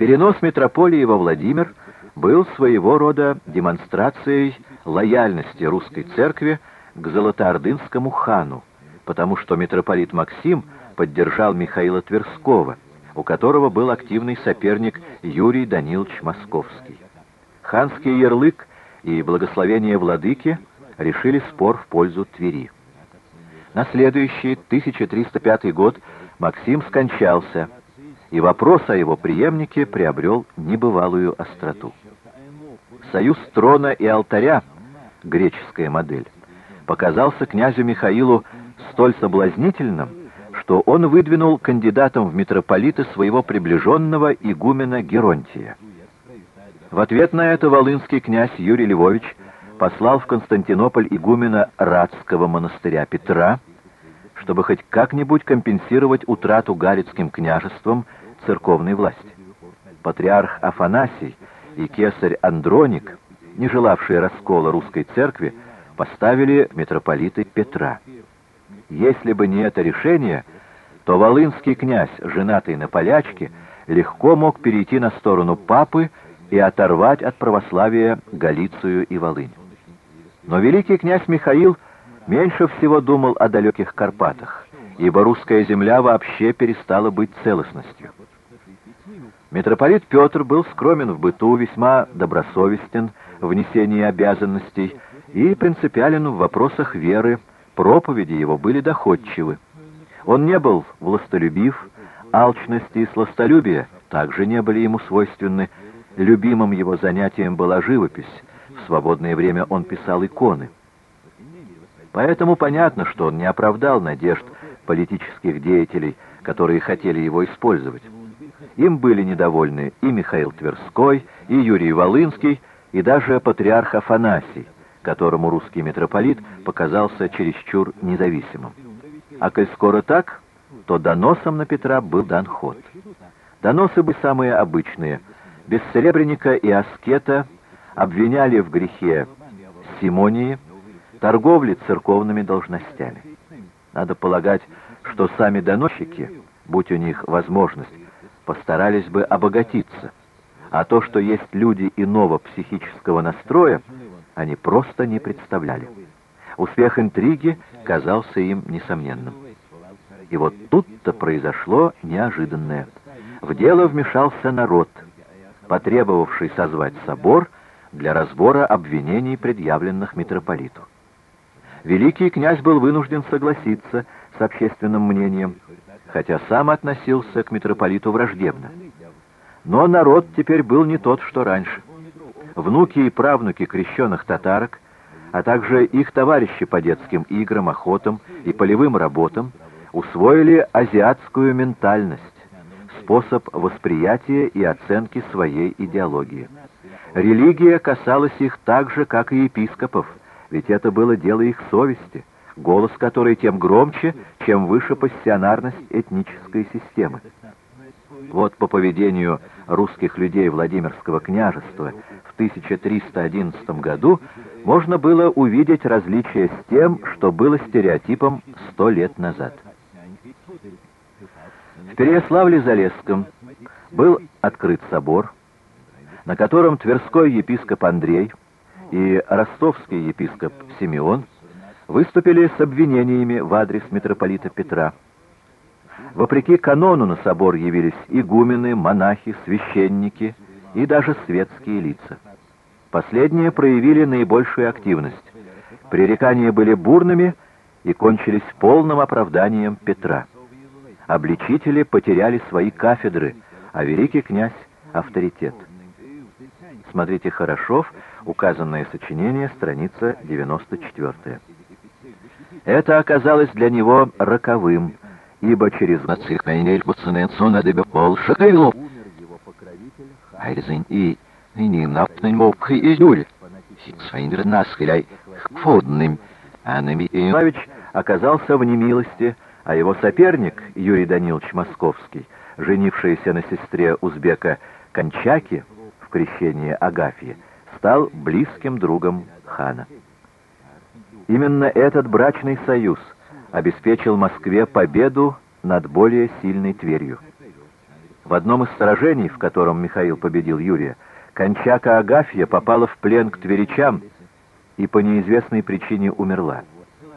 Перенос митрополии во Владимир был своего рода демонстрацией лояльности русской церкви к золотоордынскому хану, потому что митрополит Максим поддержал Михаила Тверского, у которого был активный соперник Юрий Данилович Московский. Ханский ярлык и благословение владыки решили спор в пользу Твери. На следующий, 1305 год, Максим скончался, и вопрос о его преемнике приобрел небывалую остроту. Союз трона и алтаря, греческая модель, показался князю Михаилу столь соблазнительным, что он выдвинул кандидатом в митрополиты своего приближенного игумена Геронтия. В ответ на это волынский князь Юрий Львович послал в Константинополь игумена Радского монастыря Петра, чтобы хоть как-нибудь компенсировать утрату Галицким княжеством церковной власти. Патриарх Афанасий и кесарь Андроник, не желавшие раскола русской церкви, поставили митрополиты Петра. Если бы не это решение, то волынский князь, женатый на полячке, легко мог перейти на сторону папы и оторвать от православия Галицию и Волынь. Но великий князь Михаил меньше всего думал о далеких Карпатах, ибо русская земля вообще перестала быть целостностью. Митрополит Петр был скромен в быту, весьма добросовестен в несении обязанностей и принципиален в вопросах веры, проповеди его были доходчивы. Он не был властолюбив, алчности и сластолюбие также не были ему свойственны, Любимым его занятием была живопись. В свободное время он писал иконы. Поэтому понятно, что он не оправдал надежд политических деятелей, которые хотели его использовать. Им были недовольны и Михаил Тверской, и Юрий Волынский, и даже патриарх Афанасий, которому русский митрополит показался чересчур независимым. А коль скоро так, то доносом на Петра был дан ход. Доносы были самые обычные – Бессеребренника и Аскета обвиняли в грехе симонии, торговли церковными должностями. Надо полагать, что сами доносчики, будь у них возможность, постарались бы обогатиться, а то, что есть люди иного психического настроя, они просто не представляли. Успех интриги казался им несомненным. И вот тут-то произошло неожиданное. В дело вмешался народ — потребовавший созвать собор для разбора обвинений, предъявленных митрополиту. Великий князь был вынужден согласиться с общественным мнением, хотя сам относился к митрополиту враждебно. Но народ теперь был не тот, что раньше. Внуки и правнуки крещенных татарок, а также их товарищи по детским играм, охотам и полевым работам усвоили азиатскую ментальность, способ восприятия и оценки своей идеологии. Религия касалась их так же, как и епископов, ведь это было дело их совести, голос которой тем громче, чем выше пассионарность этнической системы. Вот по поведению русских людей Владимирского княжества в 1311 году можно было увидеть различие с тем, что было стереотипом сто лет назад. В Переяславле-Залесском был открыт собор, на котором Тверской епископ Андрей и ростовский епископ Симеон выступили с обвинениями в адрес митрополита Петра. Вопреки канону на собор явились игумены, монахи, священники и даже светские лица. Последние проявили наибольшую активность. Пререкания были бурными и кончились полным оправданием Петра обличители потеряли свои кафедры, а великий князь — авторитет. Смотрите Хорошов, указанное сочинение, страница 94. Это оказалось для него роковым, ибо через и ныне наптный мопхи июль. Своин нас хиляй хводным, а Иванович оказался в немилости, а его соперник, Юрий Данилович Московский, женившийся на сестре узбека Кончаки в крещении Агафьи, стал близким другом хана. Именно этот брачный союз обеспечил Москве победу над более сильной Тверью. В одном из сражений, в котором Михаил победил Юрия, Кончака Агафья попала в плен к тверичам и по неизвестной причине умерла.